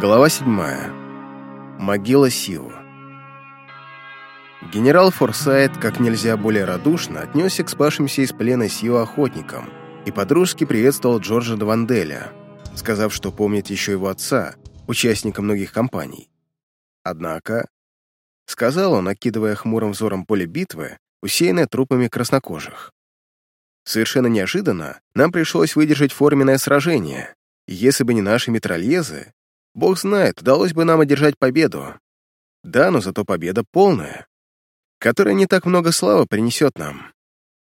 Глава 7. Могила Сиу. Генерал Форсайт как нельзя более радушно отнесся к спавшимся из плена Сиу охотникам и подружески приветствовал Джорджа Даванделя, сказав, что помнит еще его отца, участника многих кампаний. Однако, сказал он, окидывая хмурым взором поле битвы, усеянное трупами краснокожих. Совершенно неожиданно нам пришлось выдержать форменное сражение, если бы не наши метрольезы, бог знает, удалось бы нам одержать победу. Да, но зато победа полная, которая не так много славы принесет нам.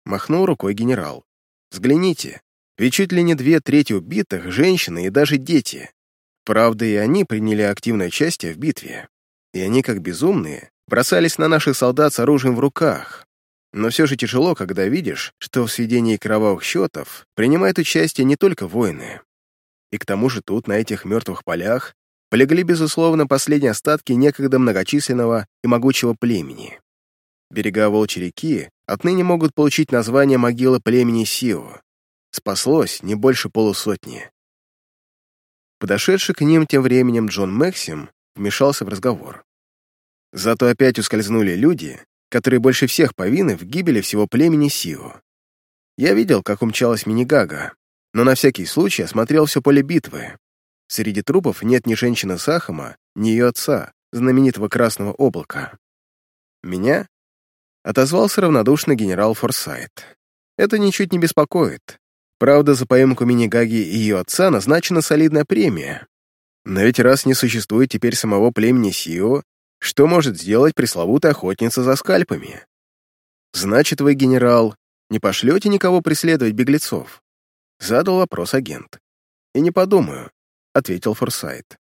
Махнул рукой генерал. Взгляните, ведь чуть ли не две трети убитых — женщины и даже дети. Правда, и они приняли активное участие в битве. И они, как безумные, бросались на наших солдат с оружием в руках, но все же тяжело, когда видишь, что в сведении кровавых счетов принимают участие не только воины. И к тому же тут, на этих мертвых полях, полегли, безусловно, последние остатки некогда многочисленного и могучего племени. Берега Волчьей реки отныне могут получить название могилы племени Сио. Спаслось не больше полусотни. Подошедший к ним тем временем Джон Максим вмешался в разговор. Зато опять ускользнули люди, которые больше всех повинны в гибели всего племени Сио. Я видел, как умчалась Минигага, но на всякий случай осмотрел все поле битвы. Среди трупов нет ни женщины Сахама, ни ее отца, знаменитого Красного Облака. Меня отозвался равнодушный генерал Форсайт. Это ничуть не беспокоит. Правда, за поимку Минигаги и ее отца назначена солидная премия. Но ведь раз не существует теперь самого племени Сио, что может сделать пресловутая охотница за скальпами? Значит, вы, генерал, не пошлете никого преследовать беглецов? Задал вопрос агент. И не подумаю, ответил Форсайт.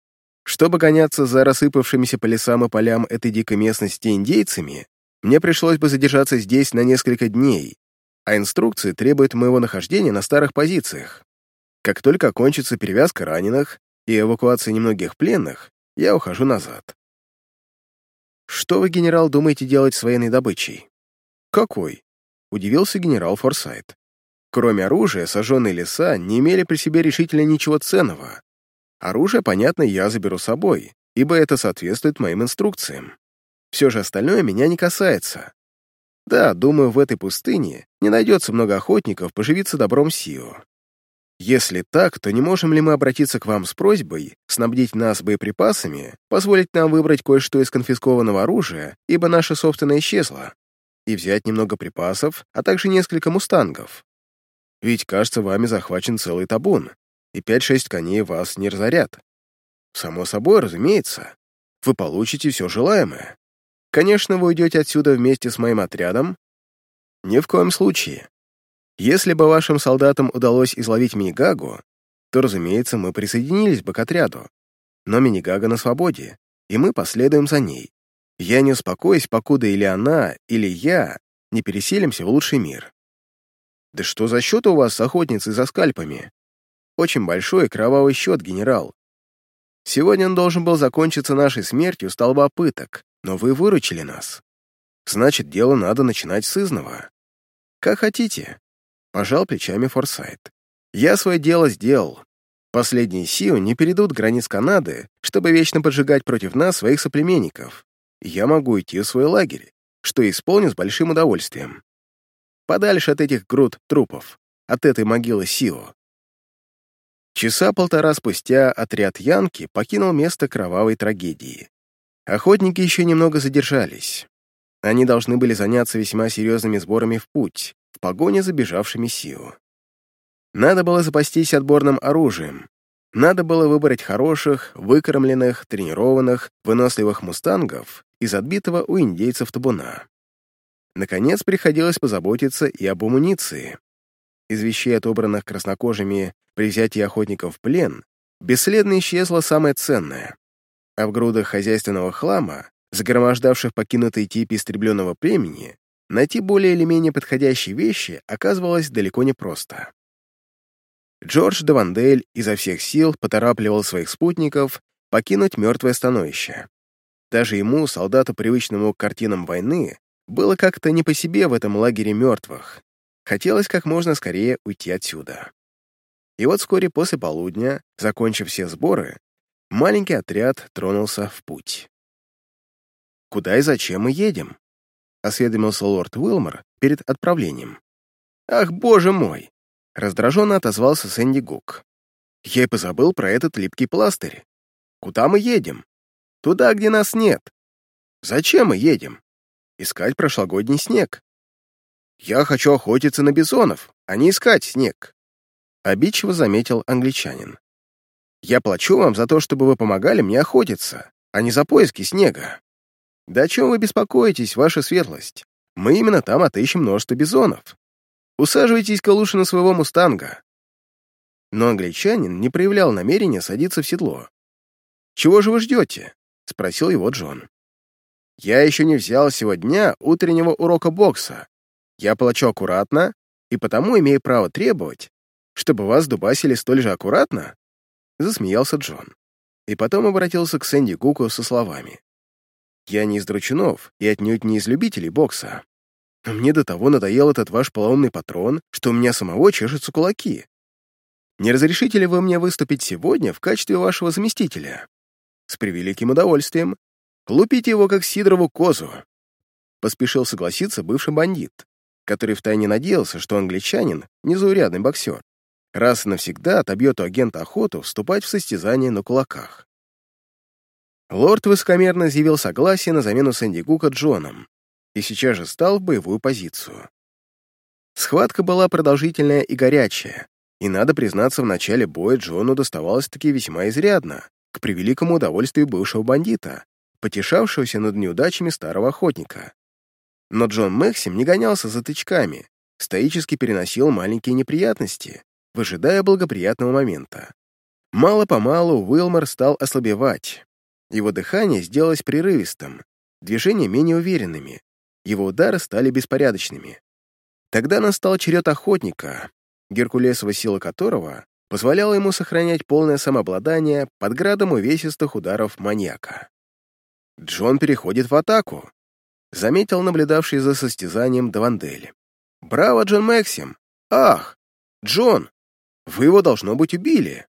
Чтобы гоняться за рассыпавшимися по лесам и полям этой дикой местности индейцами, мне пришлось бы задержаться здесь на несколько дней, а инструкции требуют моего нахождения на старых позициях. Как только окончится перевязка раненых и эвакуация немногих пленных, я ухожу назад. «Что вы, генерал, думаете делать с военной добычей?» «Какой?» — удивился генерал Форсайт. Кроме оружия, сожженные леса не имели при себе решительно ничего ценного. Оружие, понятно, я заберу с собой, ибо это соответствует моим инструкциям. Все же остальное меня не касается. Да, думаю, в этой пустыне не найдется много охотников поживиться добром Сио. Если так, то не можем ли мы обратиться к вам с просьбой снабдить нас боеприпасами, позволить нам выбрать кое-что из конфискованного оружия, ибо наше собственное исчезло, и взять немного припасов, а также несколько мустангов? Ведь, кажется, вами захвачен целый табун, и пять-шесть коней вас не разорят. Само собой, разумеется. Вы получите все желаемое. Конечно, вы уйдете отсюда вместе с моим отрядом? Ни в коем случае. Если бы вашим солдатам удалось изловить Минигагу, то, разумеется, мы присоединились бы к отряду. Но Минигага на свободе, и мы последуем за ней. Я не успокоюсь, покуда или она, или я не переселимся в лучший мир. Да что за счет у вас с охотницей за скальпами? Очень большой кровавый счет, генерал. Сегодня он должен был закончиться нашей смертью столба пыток, но вы выручили нас. Значит, дело надо начинать с изного. Как хотите. Пожал плечами Форсайт. «Я свое дело сделал. Последние силы не перейдут границ Канады, чтобы вечно поджигать против нас своих соплеменников. Я могу уйти в свой лагерь, что исполню с большим удовольствием. Подальше от этих груд трупов, от этой могилы Сио. Часа полтора спустя отряд Янки покинул место кровавой трагедии. Охотники еще немного задержались. Они должны были заняться весьма серьезными сборами в путь, в погоне за бежавшими Сиу. Надо было запастись отборным оружием. Надо было выбрать хороших, выкормленных, тренированных, выносливых мустангов из отбитого у индейцев табуна. Наконец, приходилось позаботиться и об амуниции. Из вещей, отобранных краснокожими при взятии охотников в плен, бесследно исчезло самое ценное. А в грудах хозяйственного хлама, загромождавших покинутые типы истребленного племени, Найти более или менее подходящие вещи оказывалось далеко не просто. Джордж Давандель изо всех сил поторапливал своих спутников покинуть мертвое становище. Даже ему, солдату, привычному к картинам войны, было как-то не по себе в этом лагере мертвых. Хотелось как можно скорее уйти отсюда. И вот вскоре после полудня, закончив все сборы, маленький отряд тронулся в путь. «Куда и зачем мы едем?» — осведомился лорд Уилмор перед отправлением. «Ах, боже мой!» — раздраженно отозвался Сэнди Гук. «Я и позабыл про этот липкий пластырь. Куда мы едем? Туда, где нас нет. Зачем мы едем? Искать прошлогодний снег. Я хочу охотиться на бизонов, а не искать снег», — обидчиво заметил англичанин. «Я плачу вам за то, чтобы вы помогали мне охотиться, а не за поиски снега». «Да о чем вы беспокоитесь, ваша светлость? Мы именно там отыщем множество бизонов. Усаживайтесь-ка лучше на своего мустанга». Но англичанин не проявлял намерения садиться в седло. «Чего же вы ждете?» — спросил его Джон. «Я еще не взял сегодня утреннего урока бокса. Я плачу аккуратно, и потому имею право требовать, чтобы вас дубасили столь же аккуратно?» Засмеялся Джон. И потом обратился к Сэнди Куку со словами. Я не из дручунов и отнюдь не из любителей бокса. Но мне до того надоел этот ваш полоумный патрон, что у меня самого чешутся кулаки. Не разрешите ли вы мне выступить сегодня в качестве вашего заместителя? С превеликим удовольствием. Лупите его, как сидорову козу. Поспешил согласиться бывший бандит, который втайне надеялся, что англичанин — незаурядный боксер. Раз и навсегда отобьет у агента охоту вступать в состязание на кулаках. Лорд высокомерно заявил согласие на замену Сэнди Гука Джоном и сейчас же стал в боевую позицию. Схватка была продолжительная и горячая, и, надо признаться, в начале боя Джону доставалось-таки весьма изрядно, к превеликому удовольствию бывшего бандита, потешавшегося над неудачами старого охотника. Но Джон Мэксим не гонялся за тычками, стоически переносил маленькие неприятности, выжидая благоприятного момента. Мало-помалу Уилмор стал ослабевать, его дыхание сделалось прерывистым, движения менее уверенными, его удары стали беспорядочными. Тогда настал черед охотника, геркулесова сила которого позволяла ему сохранять полное самообладание под градом увесистых ударов маньяка. Джон переходит в атаку, заметил наблюдавший за состязанием Давандель. «Браво, Джон Максим! Ах! Джон! Вы его, должно быть, убили!»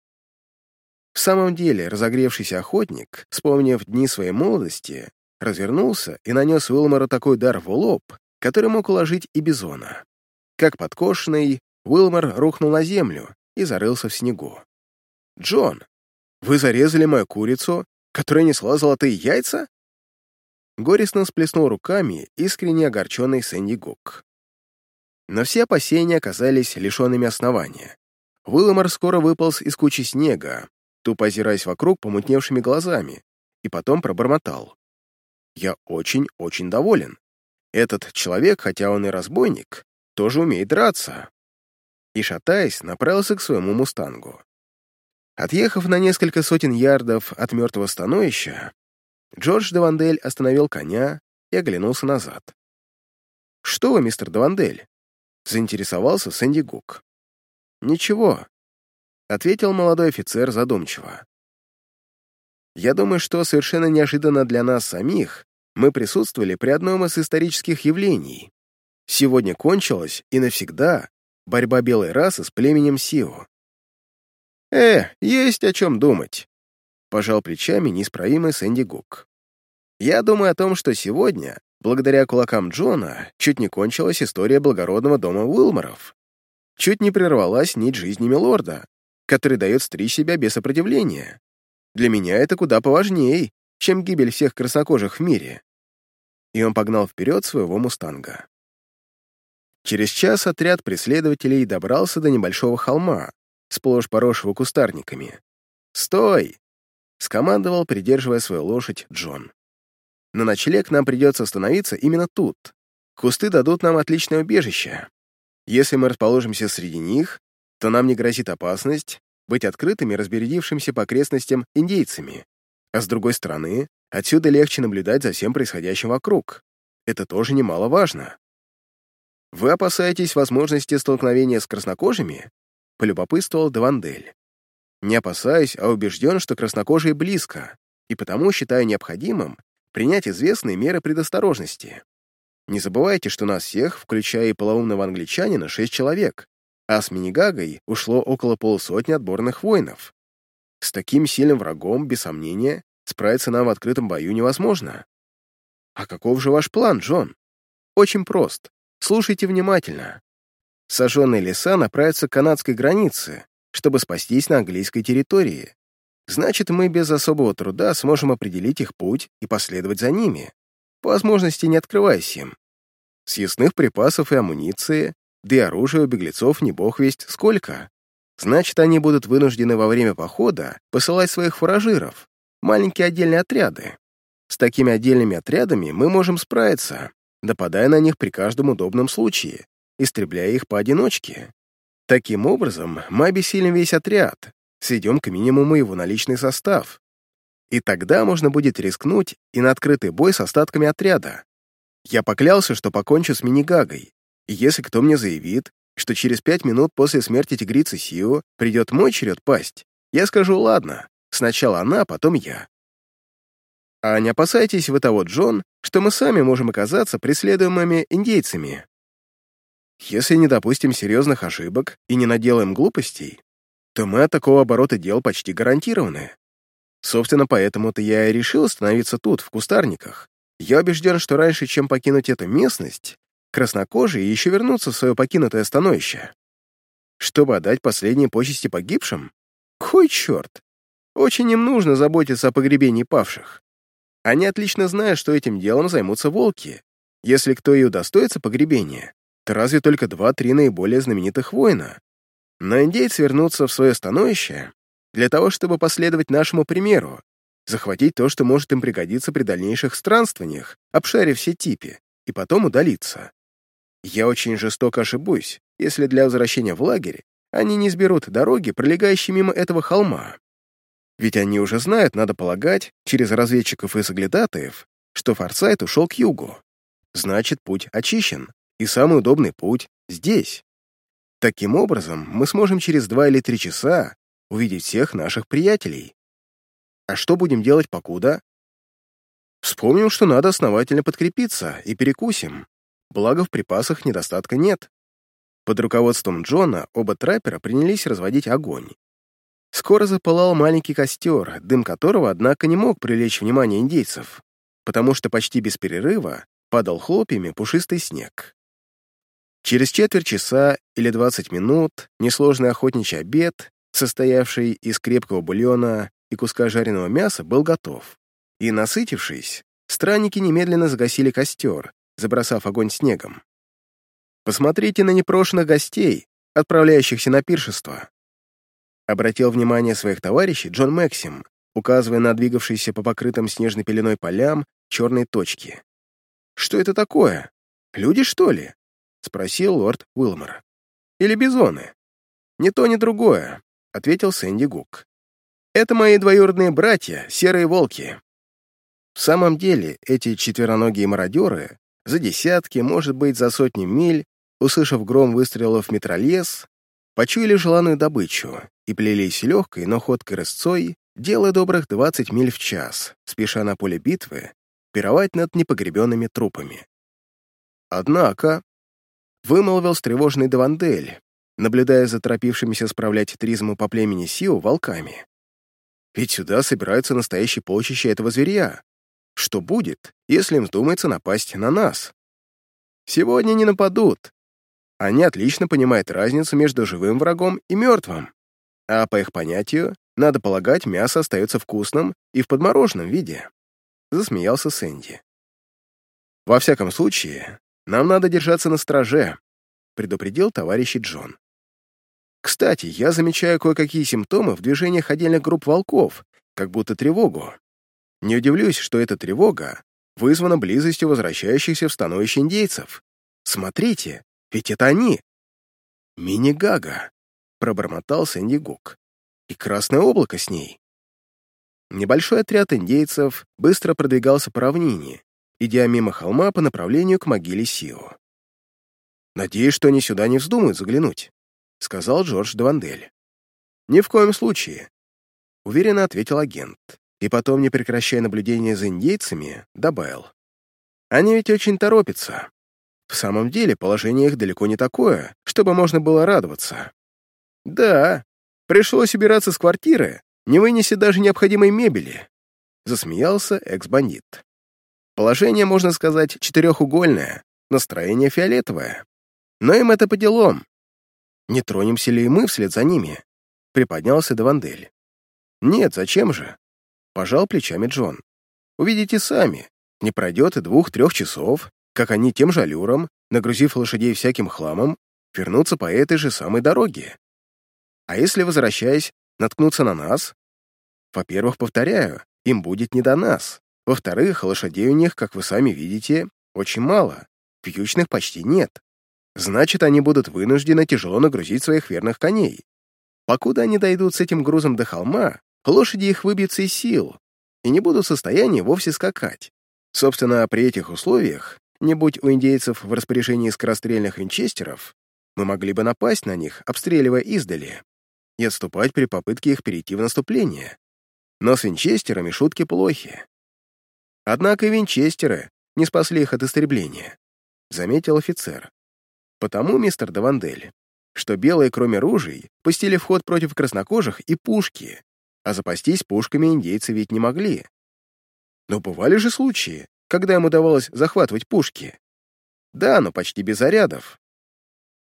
В самом деле, разогревшийся охотник, вспомнив дни своей молодости, развернулся и нанес Уилмору такой удар в лоб, который мог уложить и бизона. Как подкошенный, Уилмор рухнул на землю и зарылся в снегу. «Джон, вы зарезали мою курицу, которая несла золотые яйца?» Горестно сплеснул руками искренне огорченный Сэнди Гук. Но все опасения оказались лишенными основания. Уилмор скоро выполз из кучи снега, тупо озираясь вокруг помутневшими глазами, и потом пробормотал. «Я очень-очень доволен. Этот человек, хотя он и разбойник, тоже умеет драться». И, шатаясь, направился к своему мустангу. Отъехав на несколько сотен ярдов от мертвого становища, Джордж Давандель остановил коня и оглянулся назад. «Что вы, мистер Давандель?» — заинтересовался Сэнди Гук. «Ничего, ответил молодой офицер задумчиво. Я думаю, что совершенно неожиданно для нас самих мы присутствовали при одном из исторических явлений. Сегодня кончилась и навсегда борьба белой расы с племенем Сио. «Э, есть о чем думать», — пожал плечами неисправимый Сэнди Гук. «Я думаю о том, что сегодня, благодаря кулакам Джона, чуть не кончилась история благородного дома Уилморов. Чуть не прервалась нить жизни Милорда, который дает стричь себя без сопротивления. Для меня это куда поважнее, чем гибель всех краснокожих в мире. И он погнал вперед своего мустанга. Через час отряд преследователей добрался до небольшого холма, сплошь поросшего кустарниками. «Стой!» — скомандовал, придерживая свою лошадь, Джон. «На ночлег нам придется остановиться именно тут. Кусты дадут нам отличное убежище. Если мы расположимся среди них, то нам не грозит опасность быть открытыми разбередившимся по окрестностям индейцами. А с другой стороны, отсюда легче наблюдать за всем происходящим вокруг. Это тоже немаловажно. «Вы опасаетесь возможности столкновения с краснокожими?» — полюбопытствовал Девандель. «Не опасаюсь, а убежден, что краснокожие близко, и потому считаю необходимым принять известные меры предосторожности. Не забывайте, что нас всех, включая и полоумного англичанина, шесть человек, а с Минигагой ушло около полусотни отборных воинов. С таким сильным врагом, без сомнения, справиться нам в открытом бою невозможно. А каков же ваш план, Джон? Очень прост. Слушайте внимательно. Сожженные леса направятся к канадской границе, чтобы спастись на английской территории. Значит, мы без особого труда сможем определить их путь и последовать за ними, по возможности не открываясь им. Съестных припасов и амуниции, да и оружия у беглецов не бог весть сколько. Значит, они будут вынуждены во время похода посылать своих фуражиров, маленькие отдельные отряды. С такими отдельными отрядами мы можем справиться, нападая на них при каждом удобном случае, истребляя их поодиночке. Таким образом, мы обессилим весь отряд, сведем к минимуму его наличный состав. И тогда можно будет рискнуть и на открытый бой с остатками отряда. Я поклялся, что покончу с Минигагой, и если кто мне заявит, что через пять минут после смерти тигрицы Сио придет мой черед пасть, я скажу «ладно, сначала она, потом я». А не опасайтесь вы того, Джон, что мы сами можем оказаться преследуемыми индейцами. Если не допустим серьезных ошибок и не наделаем глупостей, то мы от такого оборота дел почти гарантированы. Собственно, поэтому-то я и решил остановиться тут, в кустарниках. Я убежден, что раньше, чем покинуть эту местность, краснокожие еще вернутся в свое покинутое становище. Чтобы отдать последние почести погибшим? Кой черт! Очень им нужно заботиться о погребении павших. Они отлично знают, что этим делом займутся волки. Если кто и удостоится погребения, то разве только два-три наиболее знаменитых воина, но индейцы вернутся в свое становище для того, чтобы последовать нашему примеру, захватить то, что может им пригодиться при дальнейших странствованиях, обшарив все типи, и потом удалиться. Я очень жестоко ошибусь, если для возвращения в лагерь они не сберут дороги, пролегающие мимо этого холма. Ведь они уже знают, надо полагать, через разведчиков и соглядатаев, что Форсайт ушел к югу. Значит, путь очищен, и самый удобный путь здесь. Таким образом, мы сможем через два или три часа увидеть всех наших приятелей. А что будем делать покуда? Вспомним, что надо основательно подкрепиться и перекусим. Благо, в припасах недостатка нет. Под руководством Джона оба траппера принялись разводить огонь. Скоро запылал маленький костер, дым которого, однако, не мог привлечь внимание индейцев, потому что почти без перерыва падал хлопьями пушистый снег. Через четверть часа или 20 минут несложный охотничий обед, состоявший из крепкого бульона и куска жареного мяса, был готов. И, насытившись, странники немедленно загасили костер, забросав огонь снегом. «Посмотрите на непрошенных гостей, отправляющихся на пиршество», обратил внимание своих товарищей Джон Максим, указывая на двигавшиеся по покрытым снежной пеленой полям черные точки. «Что это такое? Люди, что ли?» — спросил лорд Уилмор. «Или бизоны?» «Ни то, ни другое», — ответил Сэнди Гук. «Это мои двоюродные братья, серые волки». В самом деле, эти четвероногие мародеры за десятки, может быть, за сотни миль, услышав гром выстрелов метролез, почуяли желанную добычу и плелись легкой, но ходкой рысцой, делая добрых 20 миль в час, спеша на поле битвы, пировать над непогребенными трупами. Однако, вымолвил встревоженный Давандель, наблюдая за торопившимися справлять тризму по племени Сио волками. Ведь сюда собираются настоящие полчища этого зверя. Что будет, если им вздумается напасть на нас? Сегодня не нападут. Они отлично понимают разницу между живым врагом и мертвым. А по их понятию, надо полагать, мясо остается вкусным и в подмороженном виде. Засмеялся Сэнди. Во всяком случае, нам надо держаться на страже, предупредил товарищ Джон. Кстати, я замечаю кое-какие симптомы в движениях отдельных групп волков, как будто тревогу. Не удивлюсь, что эта тревога вызвана близостью возвращающихся в становище индейцев. Смотрите, ведь это они. Мини-гага, пробормотал Сэнди Гук. И красное облако с ней. Небольшой отряд индейцев быстро продвигался по равнине, идя мимо холма по направлению к могиле Сио. «Надеюсь, что они сюда не вздумают заглянуть», — сказал Джордж Давандель. «Ни в коем случае», — уверенно ответил агент, и потом, не прекращая наблюдения за индейцами, добавил. «Они ведь очень торопятся. В самом деле, положение их далеко не такое, чтобы можно было радоваться. Да, пришлось убираться с квартиры, не вынесет даже необходимой мебели», — засмеялся экс-бандит. «Положение, можно сказать, четырехугольное, настроение фиолетовое. Но им это по делам. Не тронемся ли и мы вслед за ними?» — приподнялся Давандель. «Нет, зачем же?» — пожал плечами Джон. «Увидите сами, не пройдет и двух-трех часов, как они тем же аллюром, нагрузив лошадей всяким хламом, вернутся по этой же самой дороге. А если, возвращаясь, наткнуться на нас? Во-первых, повторяю, им будет не до нас. Во-вторых, лошадей у них, как вы сами видите, очень мало, вьючных почти нет. Значит, они будут вынуждены тяжело нагрузить своих верных коней. Покуда они дойдут с этим грузом до холма, лошади их выбьются из сил и не будут в состоянии вовсе скакать. Собственно, при этих условиях, не будь у индейцев в распоряжении скорострельных винчестеров, мы могли бы напасть на них, обстреливая издали, и отступать при попытке их перейти в наступление. Но с винчестерами шутки плохи. Однако винчестеры не спасли их от истребления, заметил офицер. Потому, мистер Давандель, что белые, кроме ружей, пустили в ход против краснокожих и пушки, а запастись пушками индейцы ведь не могли. Но бывали же случаи, когда им удавалось захватывать пушки. Да, но почти без зарядов.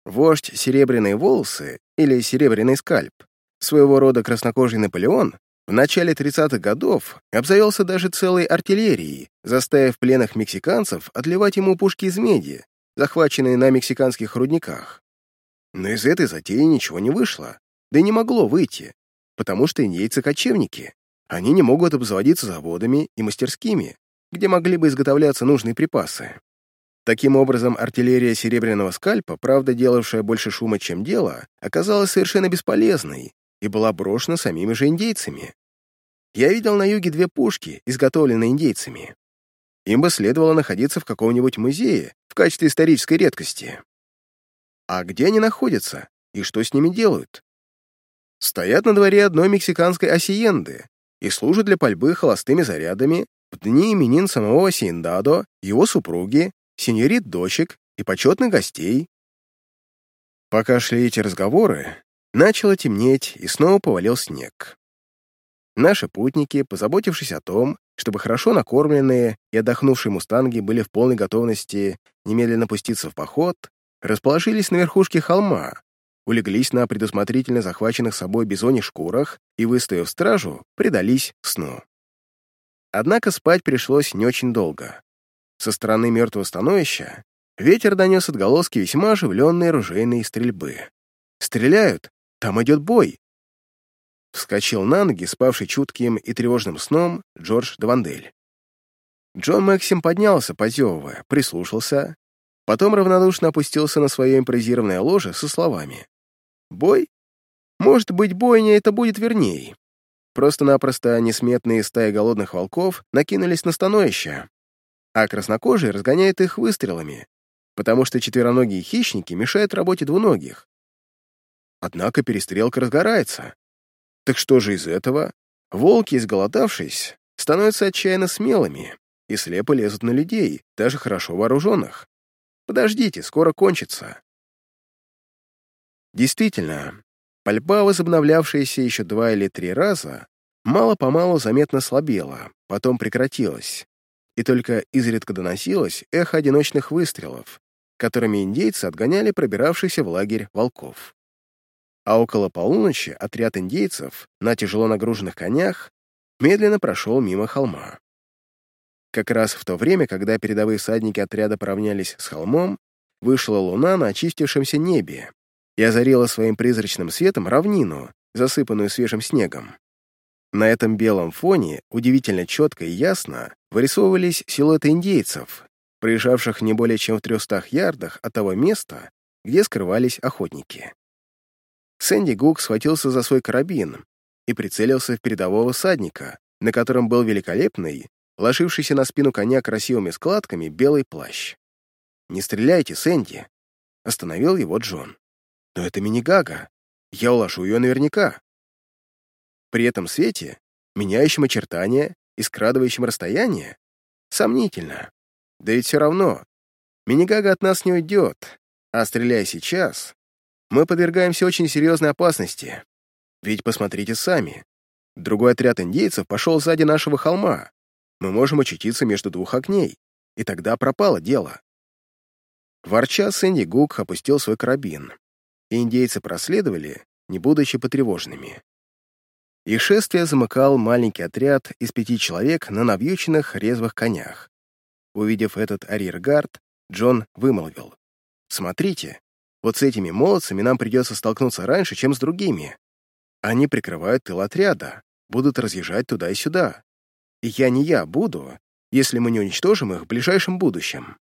Вождь Серебряные волосы или Серебряный скальп, своего рода краснокожий Наполеон, в начале 30-х годов обзавелся даже целой артиллерией, заставив пленных мексиканцев отливать ему пушки из меди, захваченные на мексиканских рудниках. Но из этой затеи ничего не вышло, да и не могло выйти, потому что индейцы — кочевники. Они не могут обзаводиться заводами и мастерскими, где могли бы изготовляться нужные припасы. Таким образом, артиллерия серебряного скальпа, правда делавшая больше шума, чем дело, оказалась совершенно бесполезной и была брошена самими же индейцами. Я видел на юге две пушки, изготовленные индейцами. Им бы следовало находиться в каком-нибудь музее в качестве исторической редкости. А где они находятся и что с ними делают? Стоят на дворе одной мексиканской осиенды и служат для пальбы холостыми зарядами в дни именин самого Сиендадо, его супруги сеньорит дочек и почетных гостей. Пока шли эти разговоры, начало темнеть и снова повалил снег. Наши путники, позаботившись о том, чтобы хорошо накормленные и отдохнувшие мустанги были в полной готовности немедленно пуститься в поход, расположились на верхушке холма, улеглись на предусмотрительно захваченных собой бизоне шкурах и, выстояв стражу, предались сну. Однако спать пришлось не очень долго. Со стороны мертвого становища ветер донес отголоски весьма оживленной ружейной стрельбы. «Стреляют! Там идет бой!» Вскочил на ноги, спавший чутким и тревожным сном, Джордж Давандель. Джон Максим поднялся, позевывая, прислушался, потом равнодушно опустился на свое импровизированное ложе со словами. «Бой? Может быть, бойня это будет вернее. Просто-напросто несметные стаи голодных волков накинулись на становище, а краснокожие разгоняют их выстрелами, потому что четвероногие хищники мешают работе двуногих. Однако перестрелка разгорается. Так что же из этого? Волки, изголодавшись, становятся отчаянно смелыми и слепо лезут на людей, даже хорошо вооруженных. Подождите, скоро кончится. Действительно, пальба, возобновлявшаяся еще два или три раза, мало-помалу заметно слабела, потом прекратилась и только изредка доносилось эхо одиночных выстрелов, которыми индейцы отгоняли пробиравшихся в лагерь волков. А около полуночи отряд индейцев на тяжело нагруженных конях медленно прошел мимо холма. Как раз в то время, когда передовые всадники отряда поравнялись с холмом, вышла луна на очистившемся небе и озарила своим призрачным светом равнину, засыпанную свежим снегом. На этом белом фоне удивительно четко и ясно вырисовывались силуэты индейцев, проезжавших не более чем в трехстах ярдах от того места, где скрывались охотники. Сэнди Гук схватился за свой карабин и прицелился в передового садника, на котором был великолепный, ложившийся на спину коня красивыми складками белый плащ. «Не стреляйте, Сэнди!» — остановил его Джон. «Но это мини-гага. Я уложу ее наверняка». При этом свете, меняющем очертания и скрадывающем расстояние? Сомнительно. Да ведь все равно. Минигага от нас не уйдет, а стреляя сейчас, мы подвергаемся очень серьезной опасности. Ведь посмотрите сами. Другой отряд индейцев пошел сзади нашего холма. Мы можем очутиться между двух огней, и тогда пропало дело. Ворча, Сэнди Гук опустил свой карабин, и индейцы проследовали, не будучи потревоженными. Их шествие замыкал маленький отряд из пяти человек на навьюченных резвых конях. Увидев этот арьергард, Джон вымолвил. «Смотрите, вот с этими молодцами нам придется столкнуться раньше, чем с другими. Они прикрывают тыл отряда, будут разъезжать туда и сюда. И я не я буду, если мы не уничтожим их в ближайшем будущем».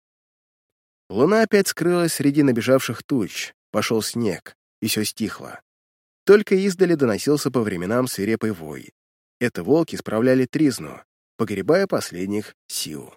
Луна опять скрылась среди набежавших туч, пошел снег, и все стихло. Только издали доносился по временам свирепый вой. Это волки справляли тризну, погребая последних сил.